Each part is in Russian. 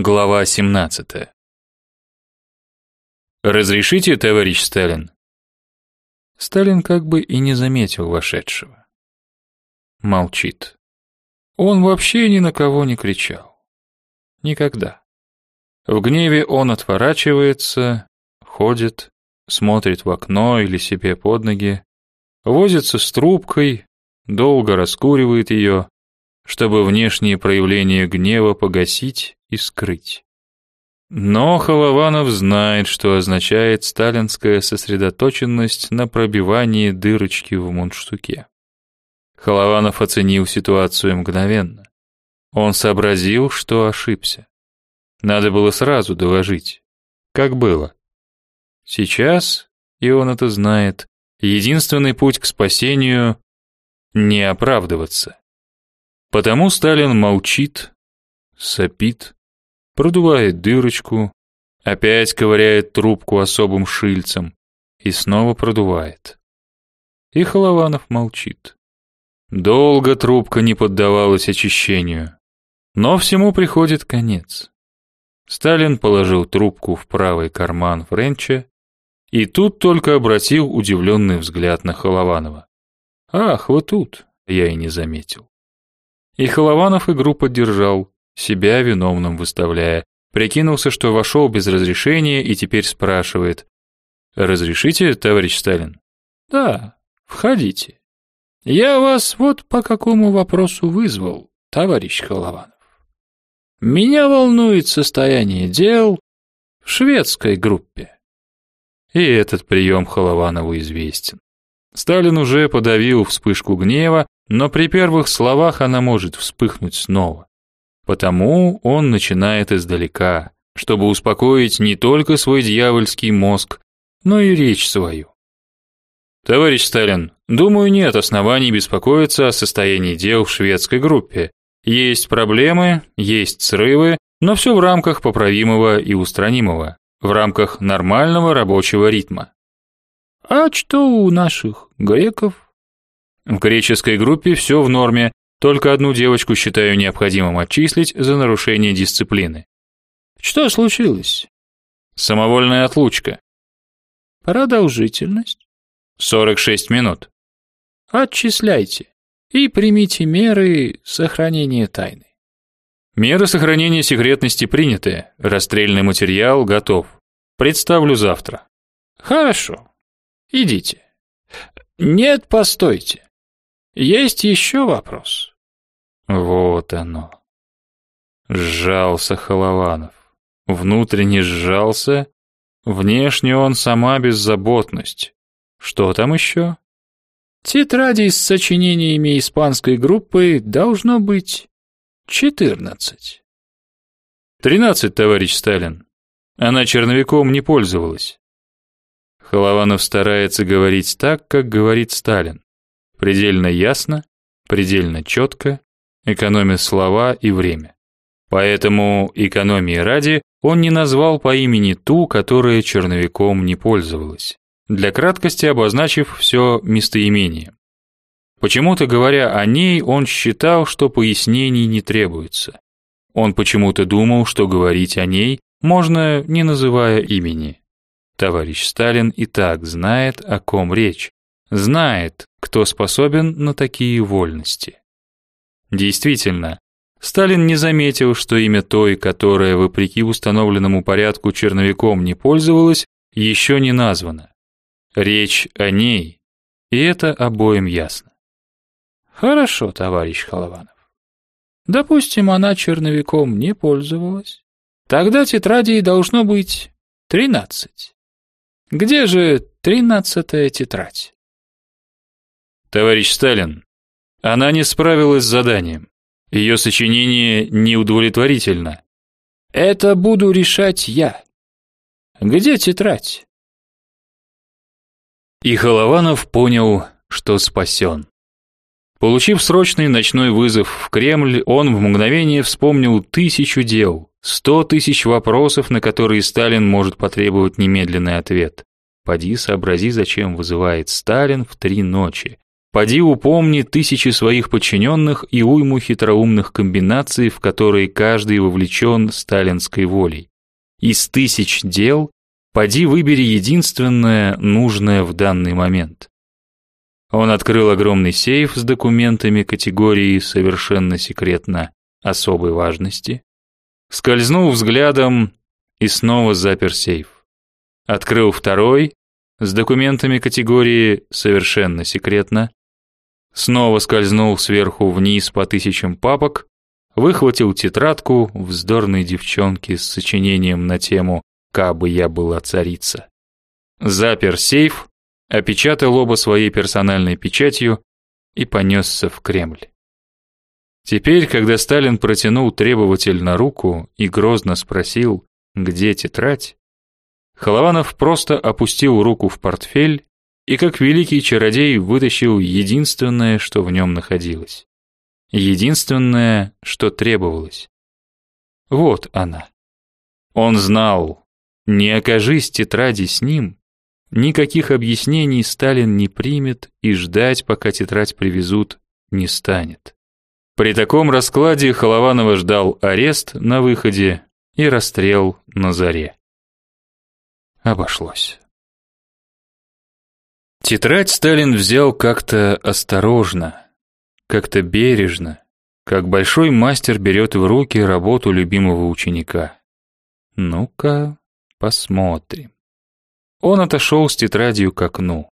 Глава 17. Разрешите, товарищ Сталин? Сталин как бы и не заметил вошедшего. Молчит. Он вообще ни на кого не кричал. Никогда. В гневе он отворачивается, ходит, смотрит в окно или себе под ноги, возится с трубкой, долго раскуривает ее, чтобы внешние проявления гнева погасить и скрыть. Но Холованов знает, что означает сталинская сосредоточенность на пробивании дырочки в мундштуке. Холованов оценил ситуацию мгновенно. Он сообразил, что ошибся. Надо было сразу доложить. Как было. Сейчас, и он это знает, единственный путь к спасению — не оправдываться. Потому Сталин молчит, сопит, продувает дырочку, опять ковыряет трубку особым шильцем и снова продувает. И Холованов молчит. Долго трубка не поддавалась очищению, но всему приходит конец. Сталин положил трубку в правый карман Френча и тут только обратил удивленный взгляд на Холованова. «Ах, вот тут!» я и не заметил. И Холованов игру поддержал, себя виновным выставляя. Прикинулся, что вошел без разрешения и теперь спрашивает. «Разрешите, товарищ Сталин?» «Да, входите. Я вас вот по какому вопросу вызвал, товарищ Холованов. Меня волнует состояние дел в шведской группе». И этот прием Холованову известен. Сталин уже подавил вспышку гнева, но при первых словах она может вспыхнуть снова. Потому он начинает издалека, чтобы успокоить не только свой дьявольский мозг, но и речь свою. Товарищ Сталин, думаю, нет оснований беспокоиться о состоянии дел в шведской группе. Есть проблемы, есть срывы, но все в рамках поправимого и устранимого, в рамках нормального рабочего ритма. А что у наших греков? В греческой группе все в норме, только одну девочку считаю необходимым отчислить за нарушение дисциплины. Что случилось? Самовольная отлучка. Продолжительность? 46 минут. Отчисляйте и примите меры сохранения тайны. Меры сохранения секретности приняты. Расстрельный материал готов. Представлю завтра. Хорошо. Идите. Нет, постойте. Есть еще вопрос? Вот оно. Сжался Холованов. Внутренне сжался, внешне он сама беззаботность. Что там еще? Тетради с сочинениями испанской группы должно быть четырнадцать. Тринадцать, товарищ Сталин. Она черновиком не пользовалась. Холованов старается говорить так, как говорит Сталин предельно ясно, предельно четко, экономя слова и время. Поэтому экономии ради он не назвал по имени ту, которая черновиком не пользовалась, для краткости обозначив все местоимением. Почему-то говоря о ней, он считал, что пояснений не требуется. Он почему-то думал, что говорить о ней можно, не называя имени. Товарищ Сталин и так знает, о ком речь, знает, кто способен на такие вольности. Действительно, Сталин не заметил, что имя той, которая вопреки установленному порядку черновиком не пользовалась, еще не названо. Речь о ней, и это обоим ясно. Хорошо, товарищ Холованов. Допустим, она черновиком не пользовалась. Тогда тетрадей должно быть тринадцать. Где же тринадцатая тетрадь? Товарищ Сталин, она не справилась с заданием. Ее сочинение неудовлетворительно. Это буду решать я. Где тетрадь? И Холованов понял, что спасен. Получив срочный ночной вызов в Кремль, он в мгновение вспомнил тысячу дел, сто тысяч вопросов, на которые Сталин может потребовать немедленный ответ. Поди сообрази, зачем вызывает Сталин в три ночи. Поди упомни тысячи своих подчиненных и уйму хитроумных комбинаций, в которые каждый вовлечен сталинской волей. Из тысяч дел поди выбери единственное нужное в данный момент. Он открыл огромный сейф с документами категории совершенно секретно особой важности, скользнул взглядом и снова запер сейф. Открыл второй с документами категории совершенно секретно, снова скользнул сверху вниз по тысячам папок, выхватил тетрадку вздорной девчонки с сочинением на тему «Кабы я была царица». Запер сейф, опечатал оба своей персональной печатью и понесся в Кремль. Теперь, когда Сталин протянул требовательно руку и грозно спросил, где тетрадь, Холованов просто опустил руку в портфель и как великий чародей вытащил единственное, что в нем находилось. Единственное, что требовалось. Вот она. Он знал, не окажись тетради с ним, никаких объяснений Сталин не примет и ждать, пока тетрадь привезут, не станет. При таком раскладе Холованова ждал арест на выходе и расстрел на заре. Обошлось. Тетрадь Сталин взял как-то осторожно, как-то бережно, как большой мастер берет в руки работу любимого ученика. Ну-ка, посмотрим. Он отошел с тетрадью к окну,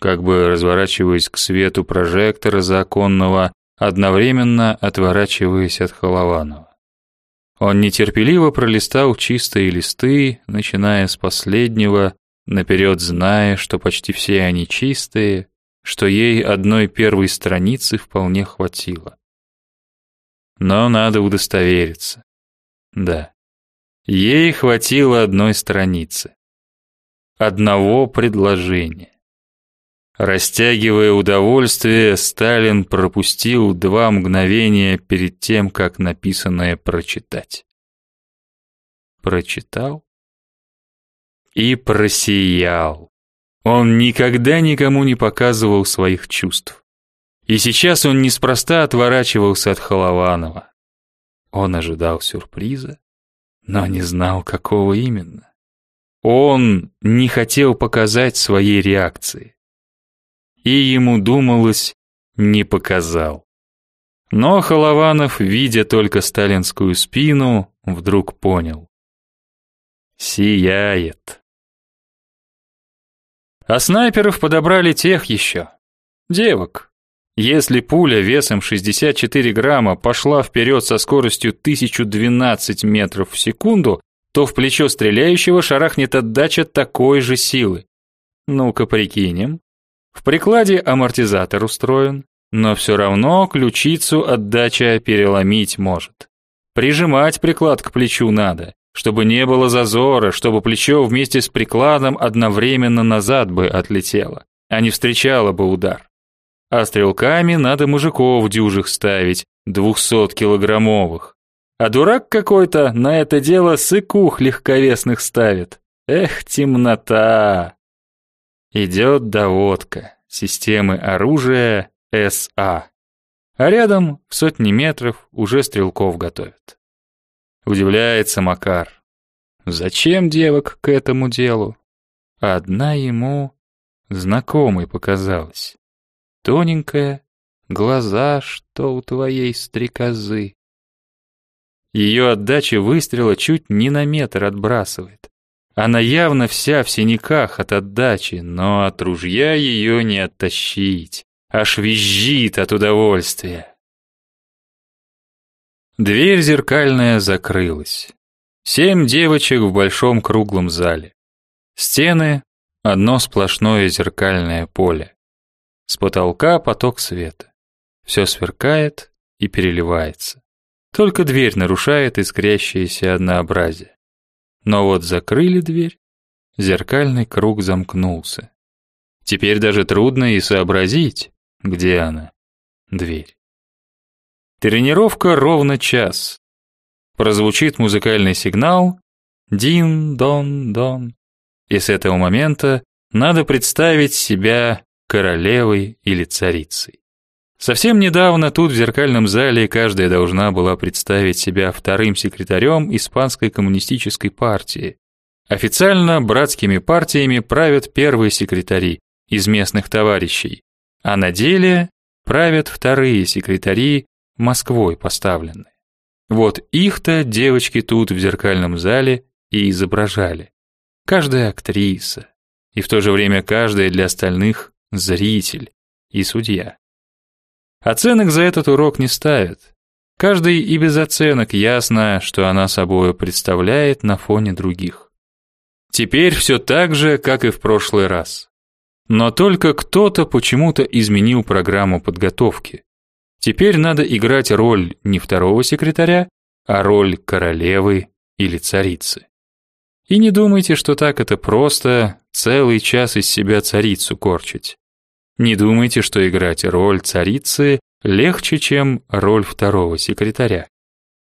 как бы разворачиваясь к свету прожектора законного, одновременно отворачиваясь от Холованова. Он нетерпеливо пролистал чистые листы, начиная с последнего, наперед зная, что почти все они чистые, что ей одной первой страницы вполне хватило. Но надо удостовериться. Да. Ей хватило одной страницы. Одного предложения. Растягивая удовольствие, Сталин пропустил два мгновения перед тем, как написанное прочитать. Прочитал и просиял. Он никогда никому не показывал своих чувств. И сейчас он неспроста отворачивался от Холованова. Он ожидал сюрприза, но не знал, какого именно. Он не хотел показать своей реакции. И ему думалось, не показал. Но Холованов, видя только сталинскую спину, вдруг понял. Сияет. А снайперов подобрали тех еще. Девок. Если пуля весом 64 грамма пошла вперед со скоростью 1012 метров в секунду, то в плечо стреляющего шарахнет отдача такой же силы. Ну-ка прикинем. В прикладе амортизатор устроен, но все равно ключицу отдача переломить может. Прижимать приклад к плечу надо, чтобы не было зазора, чтобы плечо вместе с прикладом одновременно назад бы отлетело, а не встречало бы удар. А стрелками надо мужиков дюжих ставить, двухсоткилограммовых. А дурак какой-то на это дело сыкух легковесных ставит. Эх, темнота! Идет доводка системы оружия СА. А рядом, в сотни метров, уже стрелков готовят. Удивляется Макар. Зачем девок к этому делу? Одна ему знакомой показалась. Тоненькая, глаза, что у твоей стрекозы. Ее отдача выстрела чуть не на метр отбрасывает. Она явно вся в синяках от отдачи, но от ружья ее не оттащить. Аж визжит от удовольствия. Дверь зеркальная закрылась. Семь девочек в большом круглом зале. Стены — одно сплошное зеркальное поле. С потолка поток света. Все сверкает и переливается. Только дверь нарушает искрящееся однообразие. Но вот закрыли дверь, зеркальный круг замкнулся. Теперь даже трудно и сообразить, где она, дверь. Тренировка ровно час. Прозвучит музыкальный сигнал «Дин-дон-дон». И с этого момента надо представить себя королевой или царицей. Совсем недавно тут в зеркальном зале каждая должна была представить себя вторым секретарем испанской коммунистической партии. Официально братскими партиями правят первые секретари из местных товарищей, а на деле правят вторые секретари Москвой поставленные. Вот их-то девочки тут в зеркальном зале и изображали. Каждая актриса, и в то же время каждая для остальных зритель и судья. Оценок за этот урок не ставят. Каждый и без оценок ясно, что она собой представляет на фоне других. Теперь все так же, как и в прошлый раз. Но только кто-то почему-то изменил программу подготовки. Теперь надо играть роль не второго секретаря, а роль королевы или царицы. И не думайте, что так это просто целый час из себя царицу корчить. Не думайте, что играть роль царицы легче, чем роль второго секретаря.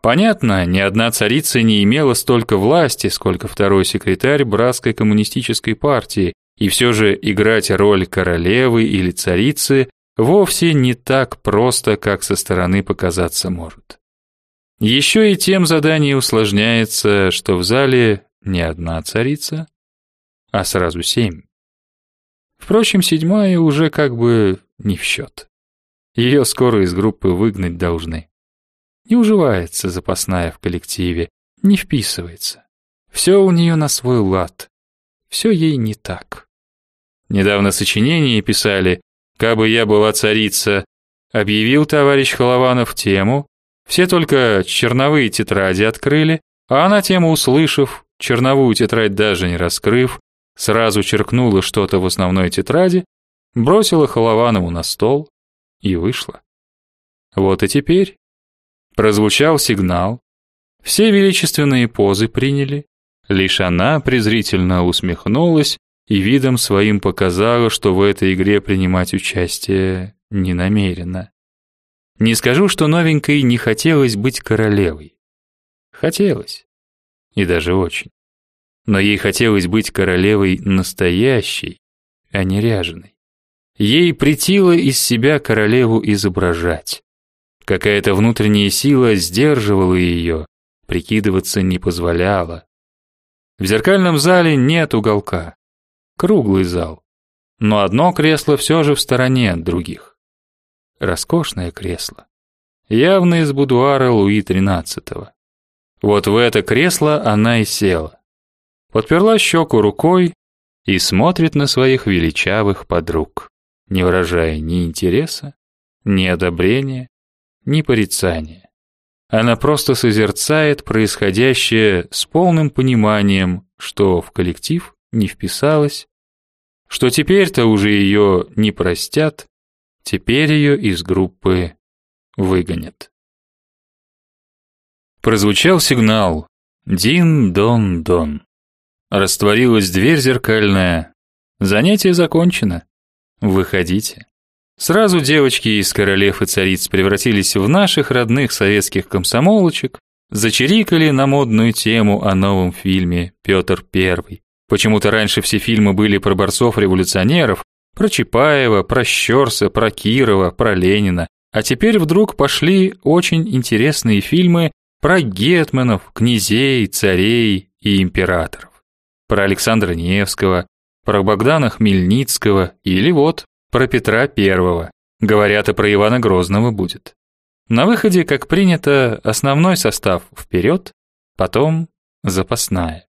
Понятно, ни одна царица не имела столько власти, сколько второй секретарь братской коммунистической партии, и все же играть роль королевы или царицы вовсе не так просто, как со стороны показаться может. Еще и тем задание усложняется, что в зале не одна царица, а сразу семь. Впрочем, седьмая уже как бы не в счет. Ее скоро из группы выгнать должны. Не уживается запасная в коллективе, не вписывается. Все у нее на свой лад. Все ей не так. Недавно сочинение писали «Кабы я была царица», объявил товарищ Холованов тему, все только черновые тетради открыли, а она тему услышав, черновую тетрадь даже не раскрыв, сразу черкнула что-то в основной тетради, бросила Холованову на стол и вышла. Вот и теперь прозвучал сигнал, все величественные позы приняли, лишь она презрительно усмехнулась и видом своим показала, что в этой игре принимать участие не намерена. Не скажу, что новенькой не хотелось быть королевой. Хотелось. И даже очень но ей хотелось быть королевой настоящей, а не ряженой. Ей притило из себя королеву изображать. Какая-то внутренняя сила сдерживала ее, прикидываться не позволяла. В зеркальном зале нет уголка. Круглый зал. Но одно кресло все же в стороне от других. Роскошное кресло. Явно из будуара Луи XIII. Вот в это кресло она и села подперла щеку рукой и смотрит на своих величавых подруг, не выражая ни интереса, ни одобрения, ни порицания. Она просто созерцает происходящее с полным пониманием, что в коллектив не вписалась, что теперь-то уже ее не простят, теперь ее из группы выгонят. Прозвучал сигнал «Дин-дон-дон». Растворилась дверь зеркальная. Занятие закончено. Выходите. Сразу девочки из королев и цариц превратились в наших родных советских комсомолочек, зачирикали на модную тему о новом фильме Петр I. Почему-то раньше все фильмы были про борцов-революционеров, про Чапаева, про Щерса, про Кирова, про Ленина. А теперь вдруг пошли очень интересные фильмы про гетманов, князей, царей и императоров про Александра Невского, про Богдана Хмельницкого или вот про Петра Первого. Говорят, и про Ивана Грозного будет. На выходе, как принято, основной состав вперед, потом запасная.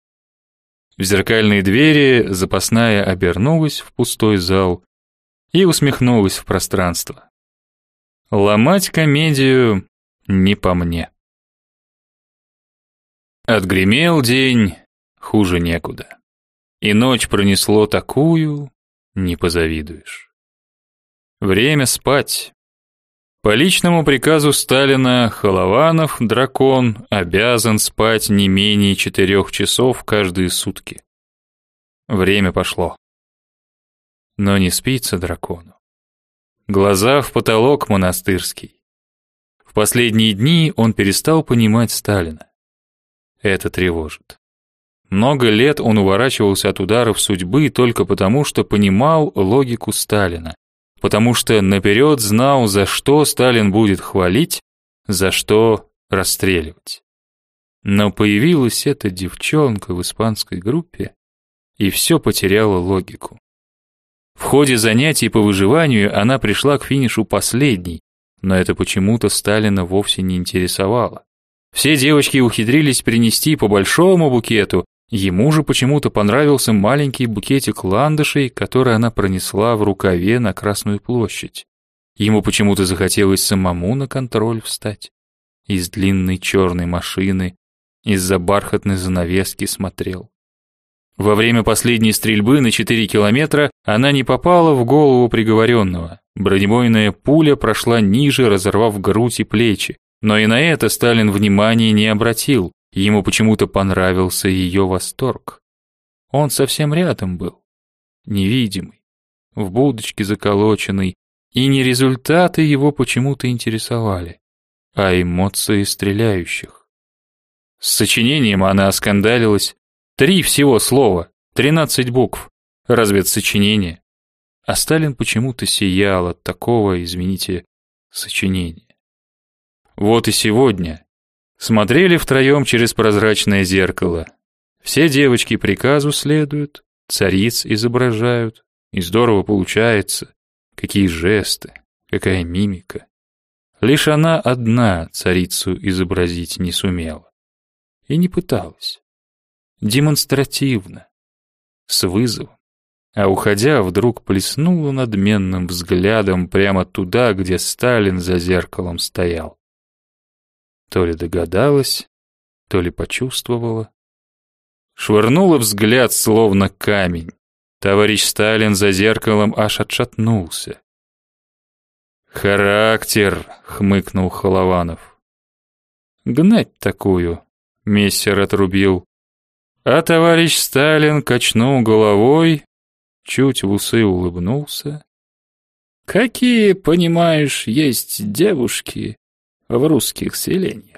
В зеркальные двери запасная обернулась в пустой зал и усмехнулась в пространство. Ломать комедию не по мне. Отгремел день, Хуже некуда. И ночь пронесло такую, не позавидуешь. Время спать. По личному приказу Сталина Холованов, дракон, обязан спать не менее четырех часов каждые сутки. Время пошло. Но не спится дракону. Глаза в потолок монастырский. В последние дни он перестал понимать Сталина. Это тревожит. Много лет он уворачивался от ударов судьбы только потому, что понимал логику Сталина, потому что наперед знал, за что Сталин будет хвалить, за что расстреливать. Но появилась эта девчонка в испанской группе, и все потеряло логику. В ходе занятий по выживанию она пришла к финишу последней, но это почему-то Сталина вовсе не интересовало. Все девочки ухитрились принести по большому букету, ему же почему-то понравился маленький букетик ландышей, который она пронесла в рукаве на Красную площадь. Ему почему-то захотелось самому на контроль встать. Из длинной черной машины, из-за бархатной занавески смотрел. Во время последней стрельбы на 4 километра она не попала в голову приговоренного. Бронебойная пуля прошла ниже, разорвав грудь и плечи. Но и на это Сталин внимания не обратил. Ему почему-то понравился ее восторг. Он совсем рядом был, невидимый, в будочке заколоченный, и не результаты его почему-то интересовали, а эмоции стреляющих. С сочинением она оскандалилась. Три всего слова, тринадцать букв. Разве это сочинение? А Сталин почему-то сиял от такого, извините, сочинения. Вот и сегодня смотрели втроем через прозрачное зеркало. Все девочки приказу следуют, цариц изображают, и здорово получается. Какие жесты, какая мимика. Лишь она одна царицу изобразить не сумела. И не пыталась. Демонстративно, с вызовом. А уходя, вдруг плеснула надменным взглядом прямо туда, где Сталин за зеркалом стоял. То ли догадалась, то ли почувствовала. Швырнула взгляд, словно камень. Товарищ Сталин за зеркалом аж отшатнулся. «Характер!» — хмыкнул Холованов. «Гнать такую!» — мессер отрубил. А товарищ Сталин качнул головой, чуть в усы улыбнулся. «Какие, понимаешь, есть девушки в русских селениях?»